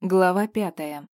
Глава пятая.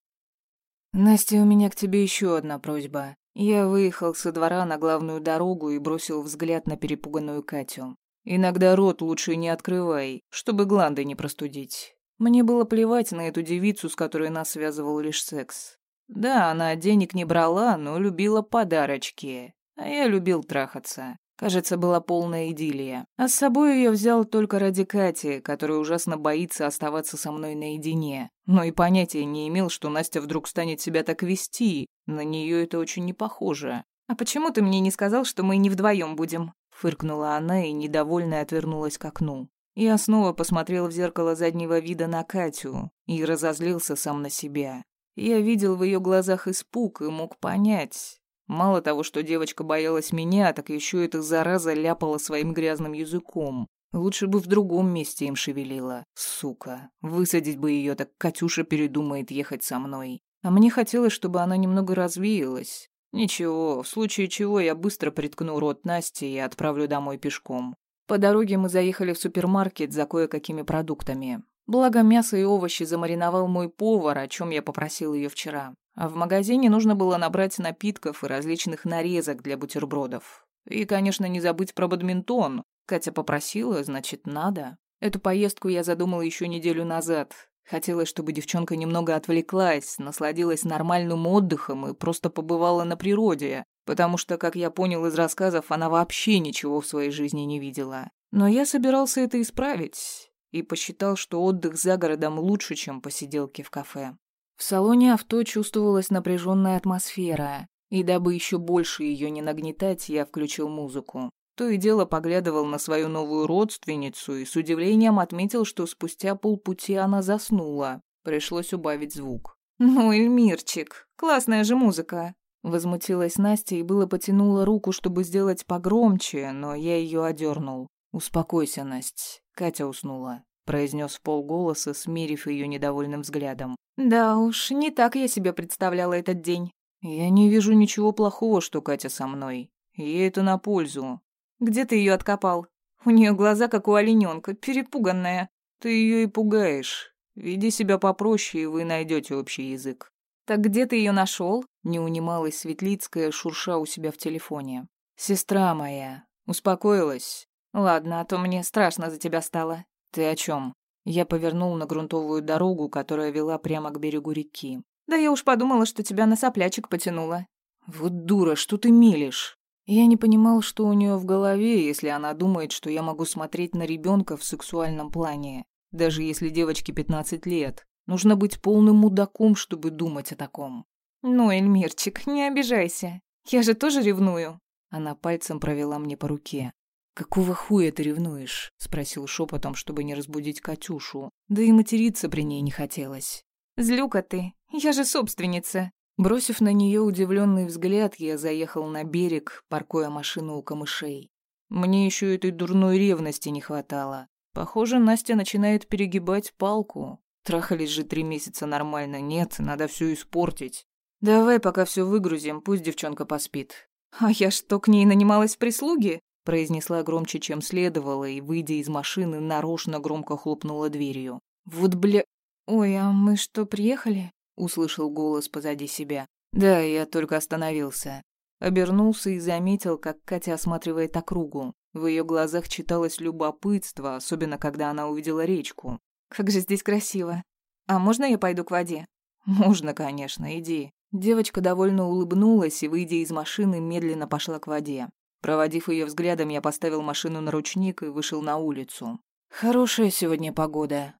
«Настя, у меня к тебе еще одна просьба». Я выехал со двора на главную дорогу и бросил взгляд на перепуганную Катю. «Иногда рот лучше не открывай, чтобы гланды не простудить. Мне было плевать на эту девицу, с которой нас связывал лишь секс. Да, она денег не брала, но любила подарочки. А я любил трахаться. Кажется, была полная идиллия. А с собой я взял только ради Кати, которая ужасно боится оставаться со мной наедине. Но и понятия не имел, что Настя вдруг станет себя так вести. На нее это очень не похоже. «А почему ты мне не сказал, что мы не вдвоем будем?» Фыркнула она и недовольно отвернулась к окну. Я снова посмотрел в зеркало заднего вида на Катю и разозлился сам на себя. Я видел в ее глазах испуг и мог понять. Мало того, что девочка боялась меня, так еще эта зараза ляпала своим грязным языком. Лучше бы в другом месте им шевелила. Сука. Высадить бы ее, так Катюша передумает ехать со мной. А мне хотелось, чтобы она немного развеялась. Ничего, в случае чего я быстро приткну рот Насти и отправлю домой пешком. По дороге мы заехали в супермаркет за кое-какими продуктами. Благо, мясо и овощи замариновал мой повар, о чем я попросил ее вчера. А в магазине нужно было набрать напитков и различных нарезок для бутербродов. И, конечно, не забыть про бадминтон. Катя попросила, значит, надо. Эту поездку я задумала еще неделю назад. Хотелось, чтобы девчонка немного отвлеклась, насладилась нормальным отдыхом и просто побывала на природе, потому что, как я понял из рассказов, она вообще ничего в своей жизни не видела. Но я собирался это исправить и посчитал, что отдых за городом лучше, чем посиделки в кафе. В салоне авто чувствовалась напряженная атмосфера, и дабы еще больше ее не нагнетать, я включил музыку. То и дело поглядывал на свою новую родственницу и с удивлением отметил, что спустя полпути она заснула. Пришлось убавить звук. «Ну, Эльмирчик, классная же музыка!» Возмутилась Настя и было потянула руку, чтобы сделать погромче, но я ее одернул. «Успокойся, Настя. Катя уснула», — произнес полголоса, смирив ее недовольным взглядом. Да уж, не так я себе представляла этот день. Я не вижу ничего плохого, что Катя со мной. Ей это на пользу. Где ты ее откопал? У нее глаза, как у олененка, перепуганная. Ты ее и пугаешь. Веди себя попроще, и вы найдете общий язык. Так где ты ее нашел? Не унималась Светлицкая, шурша у себя в телефоне. Сестра моя. Успокоилась? Ладно, а то мне страшно за тебя стало. Ты о чем? Я повернул на грунтовую дорогу, которая вела прямо к берегу реки. «Да я уж подумала, что тебя на соплячек потянуло». «Вот дура, что ты мелешь?» Я не понимал, что у нее в голове, если она думает, что я могу смотреть на ребенка в сексуальном плане. Даже если девочке 15 лет. Нужно быть полным мудаком, чтобы думать о таком. «Ну, Эльмирчик, не обижайся. Я же тоже ревную». Она пальцем провела мне по руке. «Какого хуя ты ревнуешь?» — спросил шепотом, чтобы не разбудить Катюшу. Да и материться при ней не хотелось. «Злюка ты, я же собственница». Бросив на нее удивленный взгляд, я заехал на берег, паркуя машину у камышей. Мне еще этой дурной ревности не хватало. Похоже, Настя начинает перегибать палку. Трахались же три месяца нормально. Нет, надо все испортить. Давай пока все выгрузим, пусть девчонка поспит. А я что, к ней нанималась в прислуги? произнесла громче, чем следовало, и, выйдя из машины, нарочно громко хлопнула дверью. «Вот бля...» «Ой, а мы что, приехали?» — услышал голос позади себя. «Да, я только остановился». Обернулся и заметил, как Катя осматривает округу. В ее глазах читалось любопытство, особенно когда она увидела речку. «Как же здесь красиво! А можно я пойду к воде?» «Можно, конечно, иди». Девочка довольно улыбнулась и, выйдя из машины, медленно пошла к воде. Проводив ее взглядом, я поставил машину на ручник и вышел на улицу. Хорошая сегодня погода.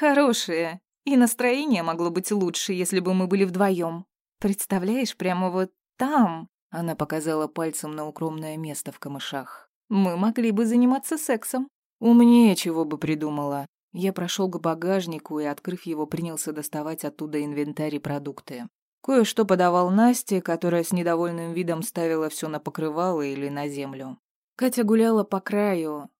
Хорошая. И настроение могло быть лучше, если бы мы были вдвоем. Представляешь, прямо вот там, она показала пальцем на укромное место в камышах. Мы могли бы заниматься сексом. Умнее чего бы придумала. Я прошел к багажнику и, открыв его, принялся доставать оттуда инвентарь и продукты. Кое-что подавал Насте, которая с недовольным видом ставила все на покрывало или на землю. Катя гуляла по краю,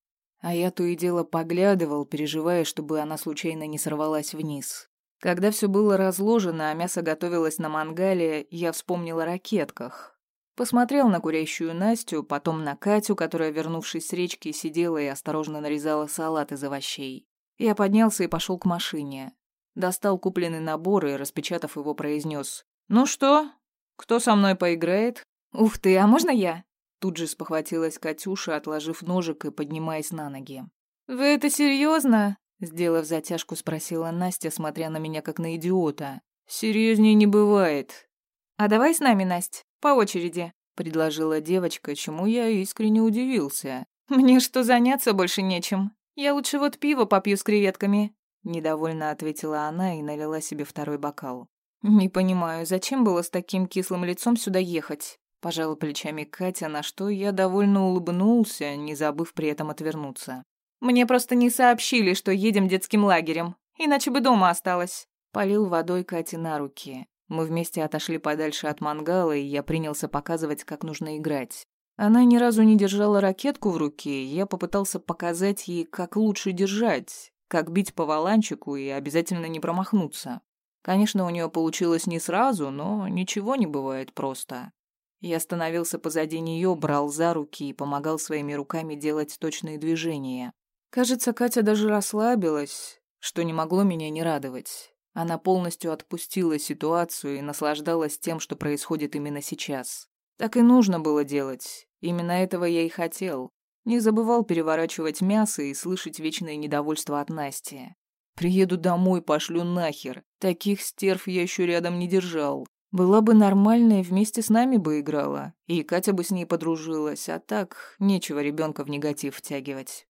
а я то и дело поглядывал, переживая, чтобы она случайно не сорвалась вниз. Когда все было разложено, а мясо готовилось на мангале, я вспомнил о ракетках. Посмотрел на курящую Настю, потом на Катю, которая, вернувшись с речки, сидела и осторожно нарезала салат из овощей. Я поднялся и пошел к машине. Достал купленный набор и, распечатав его, произнес. «Ну что? Кто со мной поиграет?» «Ух ты, а можно я?» Тут же спохватилась Катюша, отложив ножик и поднимаясь на ноги. «Вы это серьезно? Сделав затяжку, спросила Настя, смотря на меня как на идиота. Серьезнее не бывает. А давай с нами, Настя, по очереди, предложила девочка, чему я искренне удивился. Мне что, заняться больше нечем? Я лучше вот пиво попью с креветками, недовольно ответила она и налила себе второй бокал. Не понимаю, зачем было с таким кислым лицом сюда ехать? Пожала плечами Катя, на что я довольно улыбнулся, не забыв при этом отвернуться. Мне просто не сообщили, что едем детским лагерем, иначе бы дома осталась. Полил водой Кате на руки. Мы вместе отошли подальше от мангала, и я принялся показывать, как нужно играть. Она ни разу не держала ракетку в руке, и я попытался показать ей, как лучше держать, как бить по валанчику и обязательно не промахнуться. Конечно, у нее получилось не сразу, но ничего не бывает просто. Я становился позади нее, брал за руки и помогал своими руками делать точные движения. Кажется, Катя даже расслабилась, что не могло меня не радовать. Она полностью отпустила ситуацию и наслаждалась тем, что происходит именно сейчас. Так и нужно было делать. Именно этого я и хотел. Не забывал переворачивать мясо и слышать вечное недовольство от Насти. Приеду домой, пошлю нахер. Таких стерв я еще рядом не держал. Была бы нормальная, вместе с нами бы играла. И Катя бы с ней подружилась, а так нечего ребенка в негатив втягивать.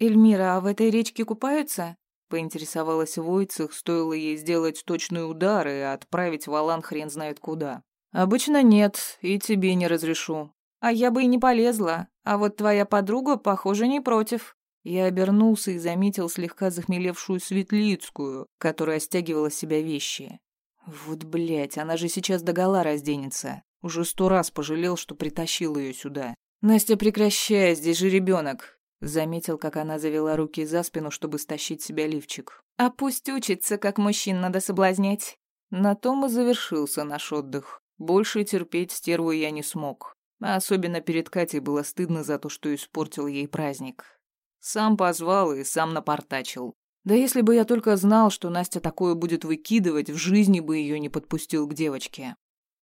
«Эльмира, а в этой речке купаются?» Поинтересовалась Войцех, стоило ей сделать точный удар и отправить валан хрен знает куда. «Обычно нет, и тебе не разрешу». «А я бы и не полезла, а вот твоя подруга, похоже, не против». Я обернулся и заметил слегка захмелевшую Светлицкую, которая стягивала себя вещи. Вот, блядь, она же сейчас догола разденется. Уже сто раз пожалел, что притащил ее сюда. «Настя, прекращай, здесь же ребенок. Заметил, как она завела руки за спину, чтобы стащить себя лифчик. «А пусть учится, как мужчин надо соблазнять». На том и завершился наш отдых. Больше терпеть стерву я не смог. А особенно перед Катей было стыдно за то, что испортил ей праздник. Сам позвал и сам напортачил. Да если бы я только знал, что Настя такое будет выкидывать, в жизни бы ее не подпустил к девочке.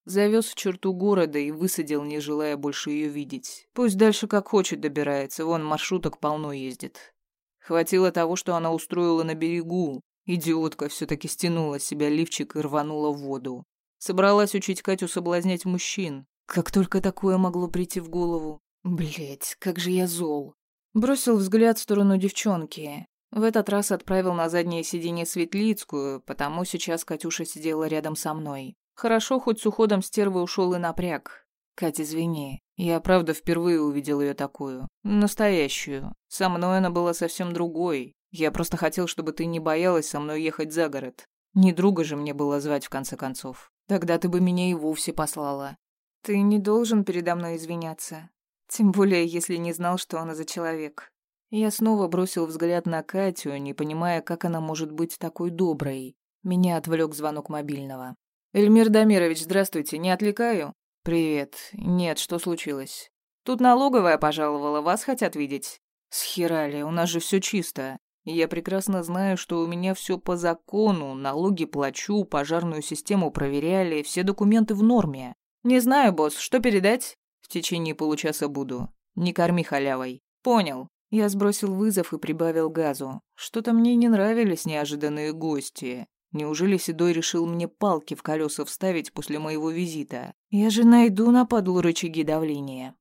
Завез в черту города и высадил, не желая больше ее видеть. Пусть дальше как хочет добирается, вон маршруток полно ездит. Хватило того, что она устроила на берегу. Идиотка все-таки стянула с себя лифчик и рванула в воду. Собралась учить Катю соблазнять мужчин. Как только такое могло прийти в голову. Блять, как же я зол. Бросил взгляд в сторону девчонки. В этот раз отправил на заднее сиденье Светлицкую, потому сейчас Катюша сидела рядом со мной. Хорошо, хоть с уходом стервы ушел и напряг. Катя, извини. Я, правда, впервые увидел ее такую. Настоящую. Со мной она была совсем другой. Я просто хотел, чтобы ты не боялась со мной ехать за город. Не друга же мне было звать, в конце концов. Тогда ты бы меня и вовсе послала. Ты не должен передо мной извиняться. Тем более, если не знал, что она за человек. Я снова бросил взгляд на Катю, не понимая, как она может быть такой доброй. Меня отвлек звонок мобильного. «Эльмир Дамирович, здравствуйте, не отвлекаю?» «Привет. Нет, что случилось?» «Тут налоговая пожаловала, вас хотят видеть». «Схерали, у нас же все чисто. Я прекрасно знаю, что у меня все по закону, налоги плачу, пожарную систему проверяли, все документы в норме. Не знаю, босс, что передать?» «В течение получаса буду. Не корми халявой». «Понял». Я сбросил вызов и прибавил газу. Что-то мне не нравились неожиданные гости. Неужели Седой решил мне палки в колеса вставить после моего визита? Я же найду на подлу рычаги давления.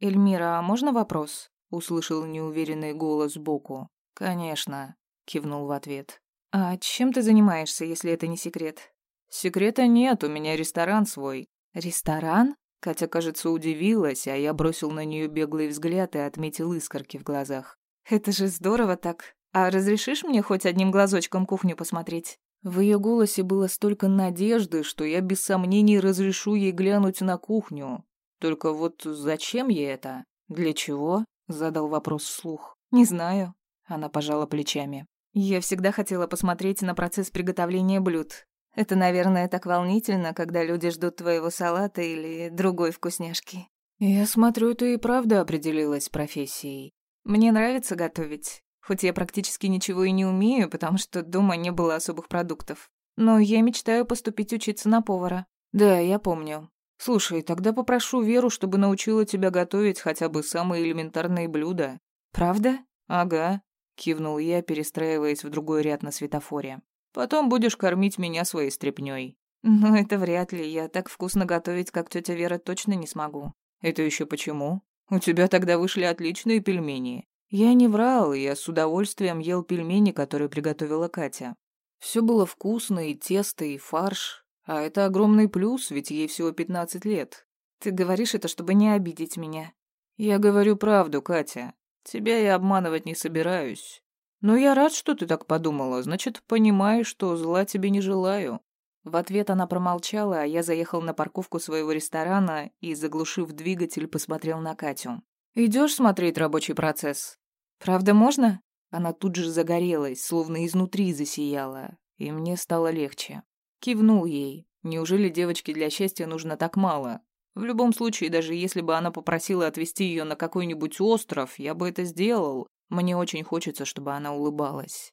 «Эльмира, а можно вопрос?» — услышал неуверенный голос сбоку. «Конечно», — кивнул в ответ. «А чем ты занимаешься, если это не секрет?» «Секрета нет, у меня ресторан свой». «Ресторан?» Катя, кажется, удивилась, а я бросил на нее беглый взгляд и отметил искорки в глазах. «Это же здорово так. А разрешишь мне хоть одним глазочком кухню посмотреть?» В ее голосе было столько надежды, что я без сомнений разрешу ей глянуть на кухню. Только вот зачем ей это? Для чего? Задал вопрос вслух. Не знаю. Она пожала плечами. Я всегда хотела посмотреть на процесс приготовления блюд. Это, наверное, так волнительно, когда люди ждут твоего салата или другой вкусняшки. Я смотрю, ты и правда определилась с профессией. Мне нравится готовить. Хоть я практически ничего и не умею, потому что дома не было особых продуктов. Но я мечтаю поступить учиться на повара. Да, я помню. Слушай, тогда попрошу Веру, чтобы научила тебя готовить хотя бы самые элементарные блюда. Правда? Ага, кивнул я, перестраиваясь в другой ряд на светофоре. Потом будешь кормить меня своей стряпнёй. Ну, это вряд ли. Я так вкусно готовить, как тетя Вера, точно не смогу. Это еще почему? У тебя тогда вышли отличные пельмени. Я не врал, я с удовольствием ел пельмени, которые приготовила Катя. Все было вкусно, и тесто, и фарш. А это огромный плюс, ведь ей всего пятнадцать лет. Ты говоришь это, чтобы не обидеть меня. Я говорю правду, Катя. Тебя я обманывать не собираюсь. Но я рад, что ты так подумала, значит, понимаешь, что зла тебе не желаю. В ответ она промолчала, а я заехал на парковку своего ресторана и, заглушив двигатель, посмотрел на Катю. Идешь смотреть рабочий процесс? «Правда можно?» Она тут же загорелась, словно изнутри засияла, и мне стало легче. Кивнул ей. Неужели девочке для счастья нужно так мало? В любом случае, даже если бы она попросила отвезти ее на какой-нибудь остров, я бы это сделал. Мне очень хочется, чтобы она улыбалась.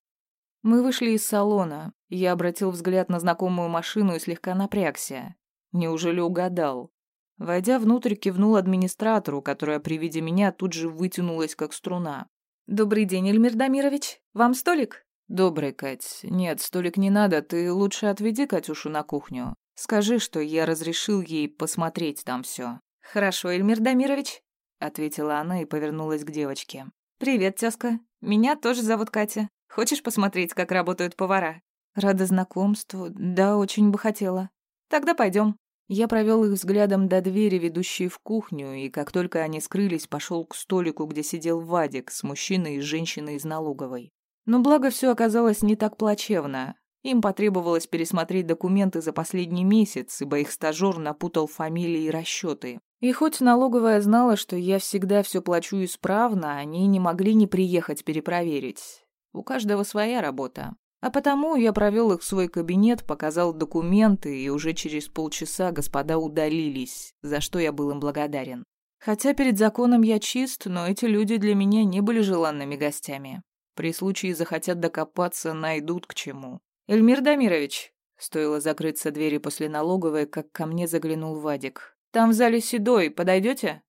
Мы вышли из салона. Я обратил взгляд на знакомую машину и слегка напрягся. Неужели угадал? Войдя внутрь, кивнул администратору, которая при виде меня тут же вытянулась, как струна. «Добрый день, Эльмир Дамирович. Вам столик?» «Добрый, Кать. Нет, столик не надо. Ты лучше отведи Катюшу на кухню. Скажи, что я разрешил ей посмотреть там все. «Хорошо, Эльмир Дамирович», — ответила она и повернулась к девочке. «Привет, тезка. Меня тоже зовут Катя. Хочешь посмотреть, как работают повара?» «Рада знакомству. Да, очень бы хотела». «Тогда пойдем. Я провел их взглядом до двери, ведущей в кухню, и как только они скрылись, пошел к столику, где сидел Вадик с мужчиной и женщиной из налоговой. Но благо все оказалось не так плачевно. Им потребовалось пересмотреть документы за последний месяц, ибо их стажер напутал фамилии и расчеты. И хоть налоговая знала, что я всегда все плачу исправно, они не могли не приехать перепроверить. У каждого своя работа. А потому я провел их в свой кабинет, показал документы, и уже через полчаса господа удалились, за что я был им благодарен. Хотя перед законом я чист, но эти люди для меня не были желанными гостями. При случае захотят докопаться, найдут к чему. «Эльмир Дамирович», — стоило закрыться двери после налоговой, как ко мне заглянул Вадик. «Там в зале Седой, подойдете?»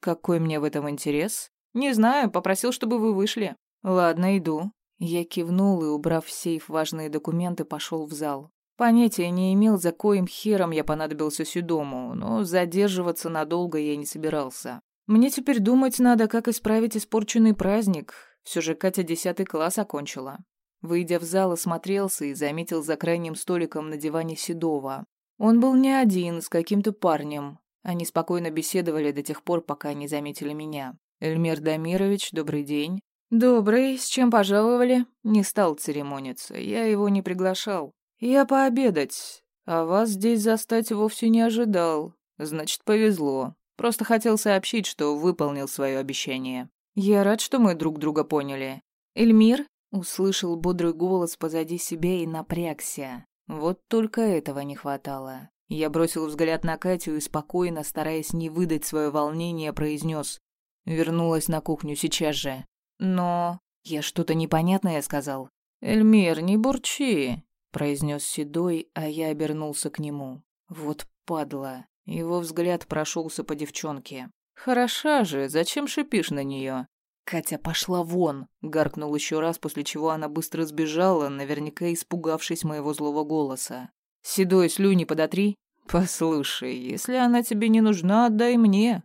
«Какой мне в этом интерес?» «Не знаю, попросил, чтобы вы вышли». «Ладно, иду», я кивнул и, убрав в сейф важные документы, пошел в зал. Понятия не имел, за коим хером я понадобился Сюдому, но задерживаться надолго я не собирался. Мне теперь думать надо, как исправить испорченный праздник. Все же Катя десятый класс окончила. Выйдя в зал, осмотрелся и заметил за крайним столиком на диване Седова. Он был не один, с каким-то парнем. Они спокойно беседовали до тех пор, пока не заметили меня. «Эльмир Дамирович, добрый день». «Добрый, с чем пожаловали?» Не стал церемониться, я его не приглашал. «Я пообедать, а вас здесь застать вовсе не ожидал. Значит, повезло. Просто хотел сообщить, что выполнил свое обещание. Я рад, что мы друг друга поняли». «Эльмир?» — услышал бодрый голос позади себя и напрягся. Вот только этого не хватало. Я бросил взгляд на Катю и спокойно, стараясь не выдать свое волнение, произнес. Вернулась на кухню сейчас же. Но... Я что-то непонятное сказал. «Эльмир, не бурчи», — произнес Седой, а я обернулся к нему. Вот падла. Его взгляд прошелся по девчонке. «Хороша же, зачем шипишь на нее?» «Катя, пошла вон!» — гаркнул еще раз, после чего она быстро сбежала, наверняка испугавшись моего злого голоса. «Седой, слюни подотри!» «Послушай, если она тебе не нужна, отдай мне.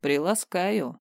Приласкаю».